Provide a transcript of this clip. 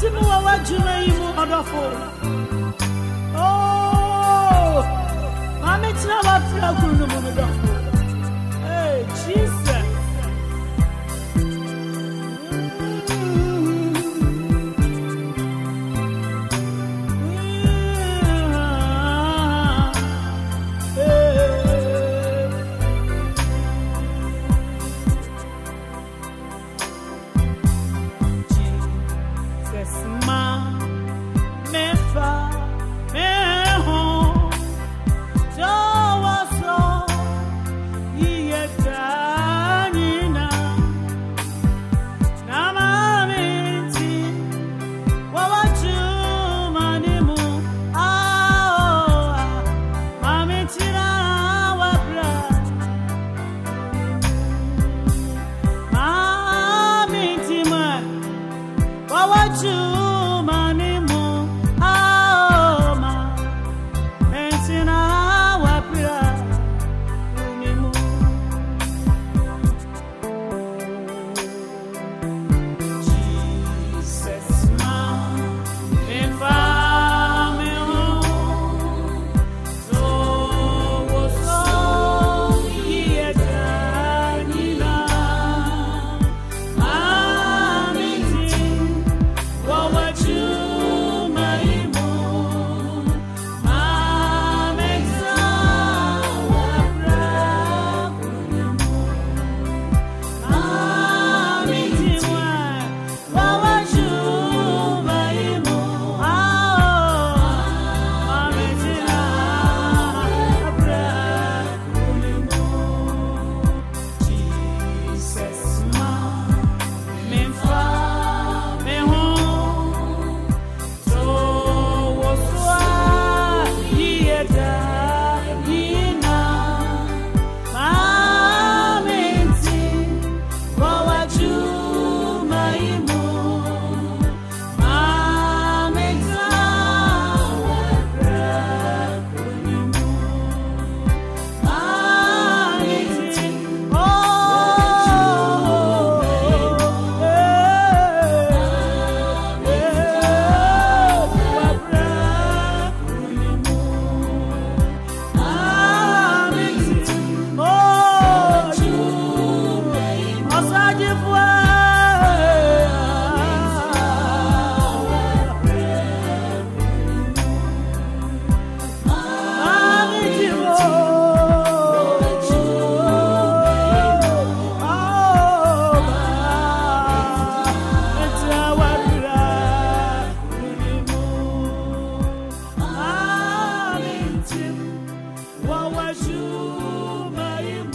tí wa wá wájú lẹ́yìn mú ọ̀dọ́fọ̀. to A Ajuma e